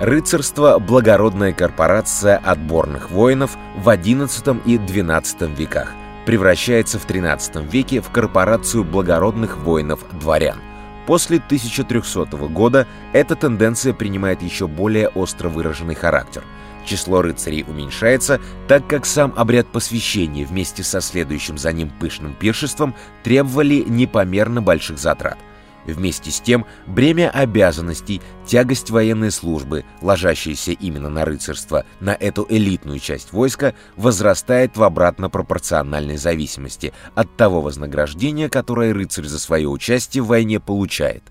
Рыцарство – благородная корпорация отборных воинов в XI и XII веках, превращается в XIII веке в корпорацию благородных воинов-дворян. После 1300 года эта тенденция принимает еще более остро выраженный характер. Число рыцарей уменьшается, так как сам обряд посвящения вместе со следующим за ним пышным пиршеством требовали непомерно больших затрат. Вместе с тем, бремя обязанностей, тягость военной службы, ложащаяся именно на рыцарство, на эту элитную часть войска, возрастает в обратно пропорциональной зависимости от того вознаграждения, которое рыцарь за свое участие в войне получает.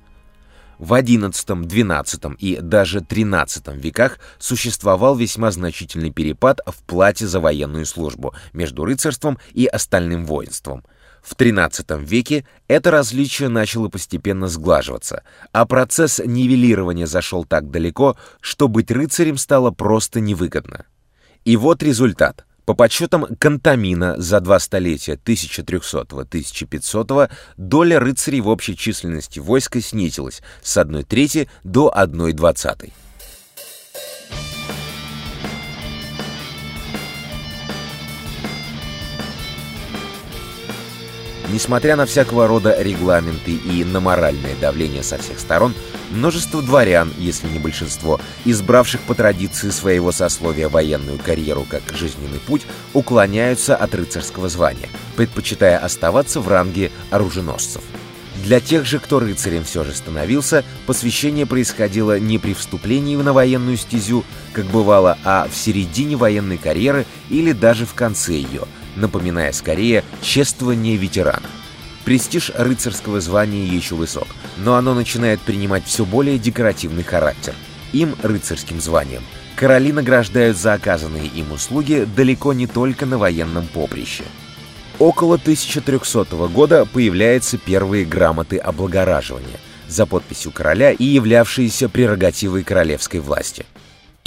В XI, XII и даже XIII веках существовал весьма значительный перепад в плате за военную службу между рыцарством и остальным воинством – в XIII веке это различие начало постепенно сглаживаться, а процесс нивелирования зашел так далеко, что быть рыцарем стало просто невыгодно. И вот результат. По подсчетам Кантамина за два столетия 1300-1500 доля рыцарей в общей численности войска снизилась с 1 трети до 1 двадцатой. Несмотря на всякого рода регламенты и на моральное давление со всех сторон, множество дворян, если не большинство, избравших по традиции своего сословия военную карьеру как жизненный путь, уклоняются от рыцарского звания, предпочитая оставаться в ранге оруженосцев. Для тех же, кто рыцарем все же становился, посвящение происходило не при вступлении на военную стезю, как бывало, а в середине военной карьеры или даже в конце ее – напоминая скорее чествование ветерана. Престиж рыцарского звания еще высок, но оно начинает принимать все более декоративный характер. Им, рыцарским званием, короли награждают за оказанные им услуги далеко не только на военном поприще. Около 1300 года появляются первые грамоты облагораживания за подписью короля и являвшиеся прерогативой королевской власти –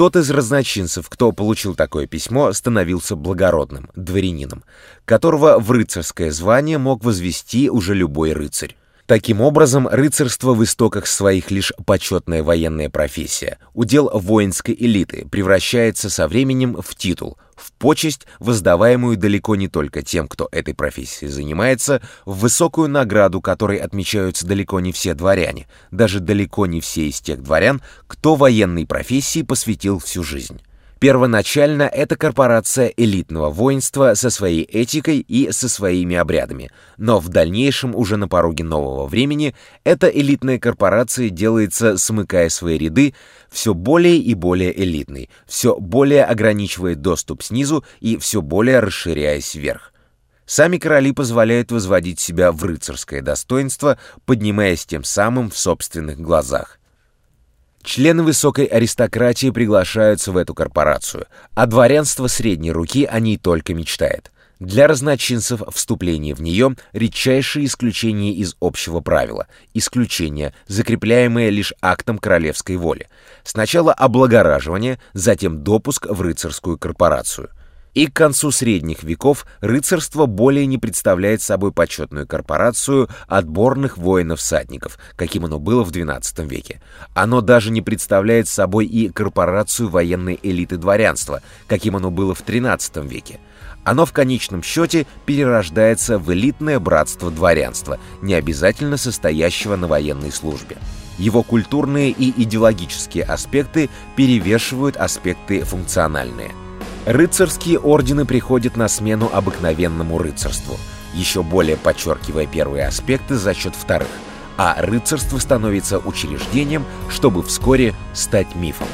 тот из разночинцев, кто получил такое письмо, становился благородным, дворянином, которого в рыцарское звание мог возвести уже любой рыцарь. Таким образом, рыцарство в истоках своих лишь почетная военная профессия, удел воинской элиты, превращается со временем в титул, в почесть, воздаваемую далеко не только тем, кто этой профессией занимается, в высокую награду, которой отмечаются далеко не все дворяне, даже далеко не все из тех дворян, кто военной профессии посвятил всю жизнь. Первоначально это корпорация элитного воинства со своей этикой и со своими обрядами, но в дальнейшем, уже на пороге нового времени, эта элитная корпорация делается, смыкая свои ряды, все более и более элитной, все более ограничивая доступ снизу и все более расширяясь вверх. Сами короли позволяют возводить себя в рыцарское достоинство, поднимаясь тем самым в собственных глазах. Члены высокой аристократии приглашаются в эту корпорацию, а дворянство средней руки о ней только мечтает. Для разночинцев вступление в нее – редчайшее исключение из общего правила, исключение, закрепляемое лишь актом королевской воли. Сначала облагораживание, затем допуск в рыцарскую корпорацию – и к концу средних веков рыцарство более не представляет собой почетную корпорацию отборных воинов-садников, каким оно было в XII веке. Оно даже не представляет собой и корпорацию военной элиты дворянства, каким оно было в XIII веке. Оно в конечном счете перерождается в элитное братство дворянства, не обязательно состоящего на военной службе. Его культурные и идеологические аспекты перевешивают аспекты функциональные. Рыцарские ордены приходят на смену обыкновенному рыцарству, еще более подчеркивая первые аспекты за счет вторых, а рыцарство становится учреждением, чтобы вскоре стать мифом.